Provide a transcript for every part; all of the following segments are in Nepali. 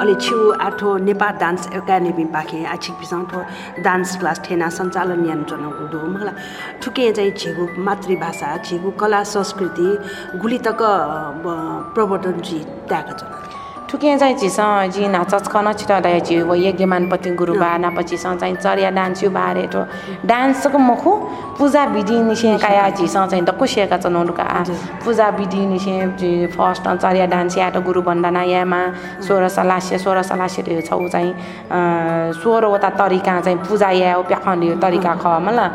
अलि छिउ आठो नेपाल डान्स एकाडेमी पाखे आछिक पिसाङ ठो डान्स क्लास ठेना सञ्चालन यान चनाउको दो मलाई ठुके चाहिँ झिगु मातृभाषा झिगु कला संस्कृति गुली तक प्रवर्तन जी त्याग चना ठुके चाहिँ झिसँग जी नाचच खन छिटो यज्ञ मानपति गुरु बा नापचिसँग चाहिँ चरिया डान्स यु बारे ठो डान्सको मुखु पूजा विधि निसे काया चाहिँ दक्कु सेका चनाउनुका पूजा विधि निसे फर्स्ट चरिया डान्स या त गुरु वन्दना यामा सोह्र सलास्य सोह्र सलास्य छौ चाहिँ सोह्रवटा तरिका चाहिँ पूजा या प्याखन तरिका ख मलाई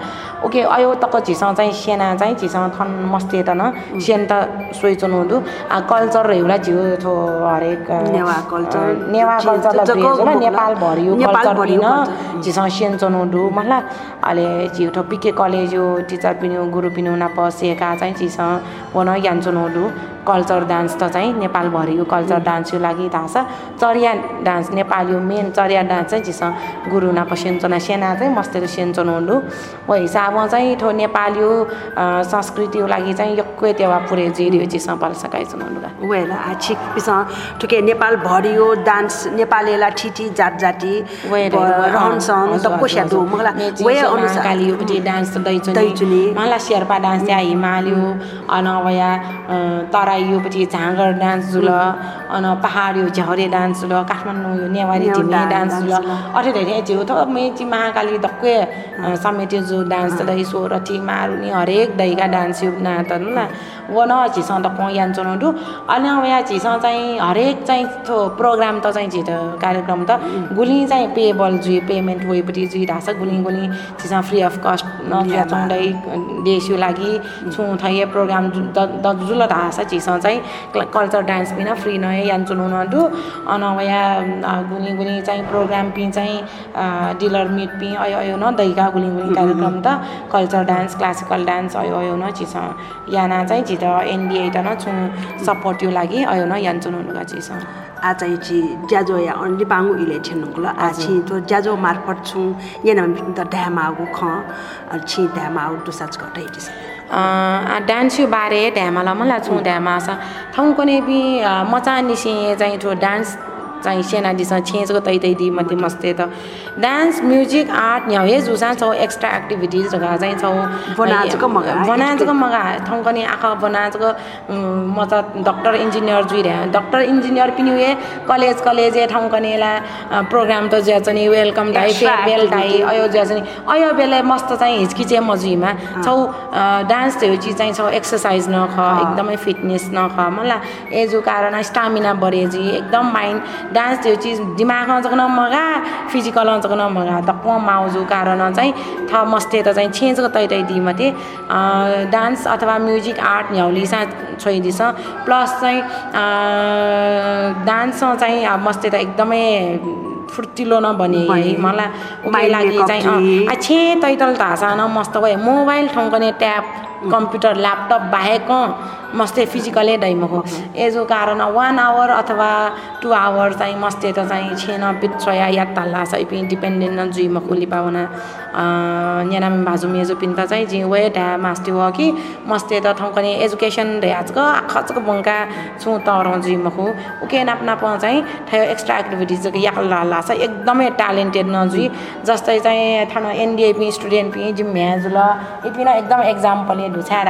ओके अयो तक झिसँग चाहिँ सेना चाहिँ झिसँग थन मस्ते त न सेन त सोइ चुनाउँदु कल्चर हेउला झिउ थो हरेक नेवा कल्चर नेवा कल्चरलाई नेपाल भरियो कल्चर पिन झिसँग सेन चनाउँदु मलाई अहिले झिउठो पिके कलेज यो टिचर पिन्यो गुरु पिन्यो नाप सेका चाहिँ वन ज्ञान चनाउँदु कल्चर डान्स त चाहिँ नेपालभरिको कल्चर डान्सको लागि थाहा छ। चरिया डान्स नेपाली मेन चरिया डान्स चाहिँ झिसँग गुरु नाप सेन्चना सेना चाहिँ मस्तेर सेन्चन हुनु। हो हिसाबमा चाहिँ ठो नेपाली संस्कृतिको लागि चाहिँ यक्कै टेवा पुरे जिरियो झिसँग पाल सकाइ वेल आछिक पिसँग ठुके नेपाल भरियो डान्स नेपालीलाई ठिठी जात जाति रहन सहन त मलाई वे अनुसार डान्स दैचुनी। मलाई शेर्पा डान्स त्यहाँ हिमालय अनवया तरा योपट्टि झाँगर डान्स जुल अन पहाड यो झरे डान्स जुल काठमाडौँ यो नेवारी झिमे डान्स जुल अठे धेरै झिउ त मेची महाकाली धक्कै समेट्यो जो डान्स दै सोरठी मारुनी हरेक दैका डान्स यो नात न। व न झिसँग त पयान चलाउँदु अनि अब यहाँ झिसँग चाहिँ हरेक चाहिँ थो प्रोग्राम त चाहिँ झिट कार्यक्रम त। गुली चाहिँ पेबल जुइ पेमेन्ट वेपट्टि जुइ ढाँछ गुली गुली झिसँग फ्री अफ कस्ट नफिया चौँदै देशको लागि छु थै प्रोग्राम जुल ढाँछ झिसँग चाहिँ कल्चर डान्स पिन फ्री नए यान चुनाउनु दु अन या गुली गुली चाहिँ प्रोग्राम पि चाहिँ डिलर मिट पि अयो अयो न दैका गुली गुली कार्यक्रम त कल्चर डान्स क्लासिकल डान्स अयो अयो न झिसँग याना चाहिँ झिट एनडिए त न छु सपोर्ट यो लागि अयो न यान चुनाउनु गा छि ज्याजो या अन्ली पाङ्गु इले छिन्नुको आज तो ज्याजो मार्फत छु yana त ढ्यामागु ख छि ढ्यामागु दुसाच घटाइ डान्स यो बारे ढ्यामालाई मलाई छु ढ्यामा छ ठाउँ कुनै बि मचा निसिए चाहिँ ठो डान्स चाहिँ सेनादीसँग छेँचको तै तै दि मध्ये मस्ते त डान्स म्युजिक आर्ट न्याउ हे जुसा छौ एक्स्ट्रा एक्टिभिटिज चाहिँ छौ बनाजको मगा बनाजको मगा ठाउँ पनि आँखा बनाजको म त डक्टर इन्जिनियर जुइरहे डक्टर इन्जिनियर पनि उयो कलेज कलेज ठाउँ कनेला प्रोग्राम त ज्या चाहिँ वेलकम डाइ फेयरवेल डाइ अयो ज्या चाहिँ अयो बेला मस्त चाहिँ हिचकिचे मजुइमा छौ डान्स त्यो चिज चाहिँ छौ एक्सर्साइज नख एकदमै फिटनेस नख मलाई एजु कारण स्टामिना बढेजी एकदम माइन्ड डान्स त्यो चिज दिमागमा जगन मगा फिजिकल जगन मगा दक्क माउजु कारण चाहिँ थ मस्ते त चाहिँ छेँचको तैतै दिमते डान्स अथवा म्युजिक आर्ट न्याउलिसा छोइदिछ प्लस चाहिँ डान्समा चाहिँ अब मस्ते त एकदमै फुर्तिलो नबने मलाई लागि चाहिँ छे तैतल धासा न मस्त भयो मोबाइल ठौँकने ट्याब कम्प्युटर ल्यापटप बाहेक मस्ते फिजिकलै दैमको। एजो कारण वान आवर अथवा टु आवर चाहिँ मस्ते त चाहिँ छेन पिछया याद तल्ला इपि डिपेन्डेन्ट न जुइ मखुली पाउना। न्यानाम भाजु मेजो पिन त चाहिँ जी वे ढ्या मास्ति हो कि मस्ते त ठाउँकने एजुकेसन ढ्याचको आखचको बङ्का छु तर जुइ मखु उके नाप नाप चाहिँ ठयो एक्स्ट्रा एक्टिभिटिज याक ला छ एकदमै ट्यालेन्टेड नजुई जस्तै चाहिँ ठाउँ एनडिएपी स्टुडेन्ट पि जिम म्याजुल इपिन एकदम एक्जाम्पल ढुछाएर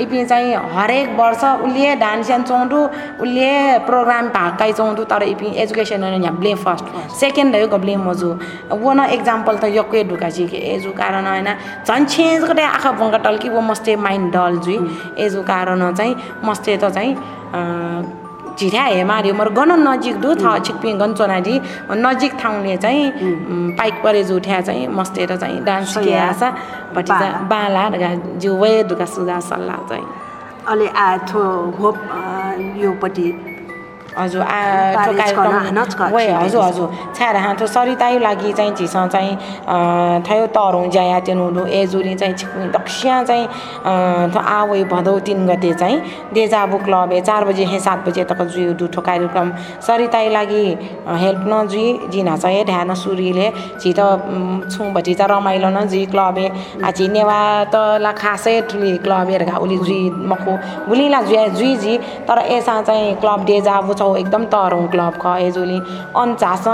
इपि चाहिँ हरेक वर्ष उसले डान्स चौँडु उसले प्रोग्राम भागकाइ चौँडु तर इपि एजुकेसन यहाँ ब्लेम फर्स्ट। सेकेन्ड हो ब्लेम मजु वो न एक्जाम्पल त यक्कै ढुका कि एजु कारण होइन। झन् छेजको आँखा बङ्गा टल्की वो मस्ते माइन्ड डल जुई एजु कारण चाहिँ मस्ते त चाहिँ झिठ्या हेमारी मर गन नजिक दु थ गन चोनाजी। नजिक ठाउँले चाहिँ पाइक परे जुठ्या चाहिँ मस्तेर चाहिँ डान्स आशा भटी बाला। जिउ वे दुखा सुधा सल्लाह चाहिँ। अहिले आ थो होप योपट्टि हजुर आ कार्यक्रम वे हजुर हजुर। छाएर हाथो सरितायो लागि चाहिँ झिसँग चाहिँ थयो तरौँ ज्याया त्यो नुडु एजुरी चाहिँ छिक्ने दक्ष्या चाहिँ आवै भदौ तिन गते चाहिँ देजाबु क्लब ए चार बजे हे सात बजे तक जुइ दुठो कार्यक्रम। सरिताई लागि हेल्प न जुइ जिना चाहिँ ढ्यान सुरीले झिट छु भटी चाहिँ रमाइलो न जुइ क्लबे झि नेवा त ला खासै ठुली क्लबेर घा उली जुइ मखु गुलिला जुइ जुइ जी तर एसा चाहिँ क्लब डेजाबु छौ एकदम तरौँ क्लब एजुली अन्चास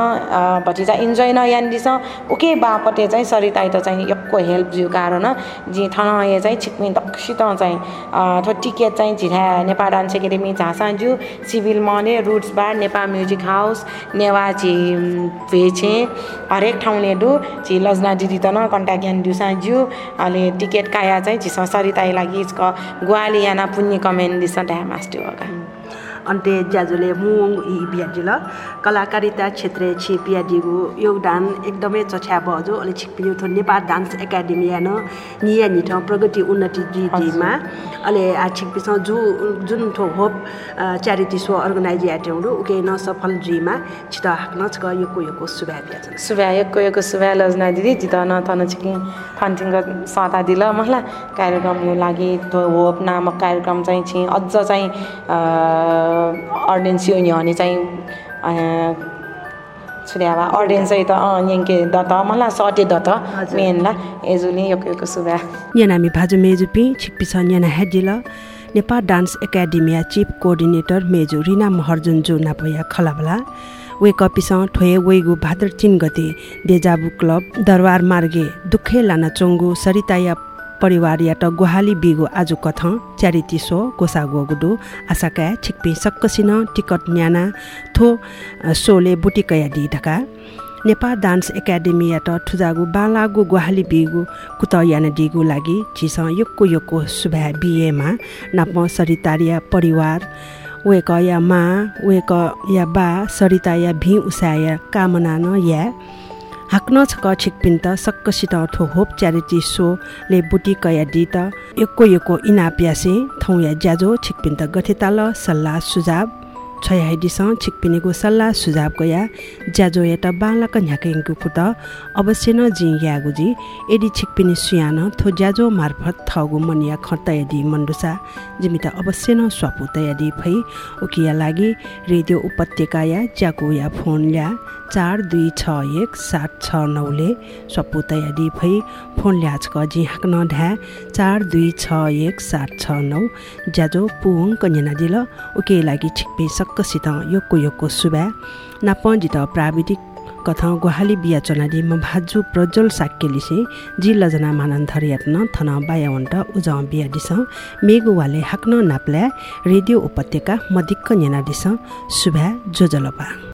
भटिजा इन्जोय न यान्दिस। उके बापटे चाहिँ सरिताइ त चाहिँ यक्को हेल्प जिउ कारण जी थन चाहिँ छिक्मी दक्षित चाहिँ थो टिकेट चाहिँ झिठा नेपाल डान्स एकाडेमी झाँसा जु सिभिल मने roots bar Nepal music house Newa झि भेछे हरेक ठाउँले डु। झि लजना दिदी त न कन्ट्याक्ट यान दिउसा ज्यू अहिले टिकट काया चाहिँ झिस सरिताइ लागि गुवाली याना पुण्य कमेन्ट दिस ड्याम आस्ट्यो अन्ते ज्याजुले मुङ इ बिहाजिल कलाकारिता क्षेत्र छि बिहाडिगु योगदान एकदमै चछ्या बजो अलि छिकपियो थो नेपाल डान्स एकाडेमी यान निया निठ प्रगति उन्नति जिमा अले आ जु जुन थो होप च्यारिटी सो अर्गनाइज याटेउडु उके न सफल जिमा छित हाक्न छक योको योको सुभा बिहाजन सुभा योको योको लजना दिदी जित न थन छिकि फन्टिङ सता दिल मलाई कार्यक्रम यो लागि होप नामक कार्यक्रम चाहिँ छि अझ चाहिँ अर्डियन्स यो नि चाहिँ छुर्यावा अर्डियन्स चाहिँ त यङ्के दत मलाई सटे दत मेनला एजुली यो यो सुबा यानामी भाजु मेजुपी छिप्पी छ याना हेजिल Nepal dance academia chief coordinator मेजु रिना महर्जुन जो नापोया खलाबला वे कपिसँग ठोए वेगु भाद्र चिन गते देजाबु क्लब दरबार मार्गे दुखे लाना चोङ्गु सरिताया परिवार याट गुहाली बिगो आज कथ च्यारिटी सो गोसा गोगुडु आशाका छिक्पी सक्कसिन टिकट न्याना थो सोले बुटिकया दि ढका। नेपाल डान्स एकाडेमी याट ठुजागु बालागु गुहाली बिगु कुत याना डिगु लागि झिस योक्को योक्को सुभा बिएमा नाप सरितारिया परिवार वेक या मा वेक या बा सरिता या भी उसाया कामना न या हाक्न छक छिकपिन त सक्कसित अर्थो होप च्यारिटी सोले बुटी कया इना प्यासे थौ या ज्याजो छिकपिन त गठेताल सल्लाह सुझाव छयाइदिसँग छिकपिनेको सल्लाह सुझाव गया। ज्याजो एउटा बालक झ्याकेङ्गु फुट अवश्य न जि यागुजी यदि छिकपिने सुयान थो ज्याजो मार्फत थगु मनिया खर्त यदि मन्डुसा जिमित अवश्य न स्वापु तयादी फै उकिया लागि रेडियो उपत्यका या ज्याको या फोन ल्या चार दुई छ एक सात छ नौले स्वपु तयारी भई फोन ल्याचक जी हाक्न ढ्या चार दुई छ एक सात छ नौ ज्याजो पुङ कन्याना दिल उके लागि छिक्पे सक्कसित योको योको सुबा नाप जित प्राविधिक कथा गुहाली बिया चनादि म भाजु प्रज्वल साक्यलिसे जि लजना मानन धरियात्न थन बायावन्ट उज बिया दिस मेगु वाले हाक्न नाप्ल्या रेडियो उपत्यका मदिक्क न्याना दिस सुभा जोजलपा।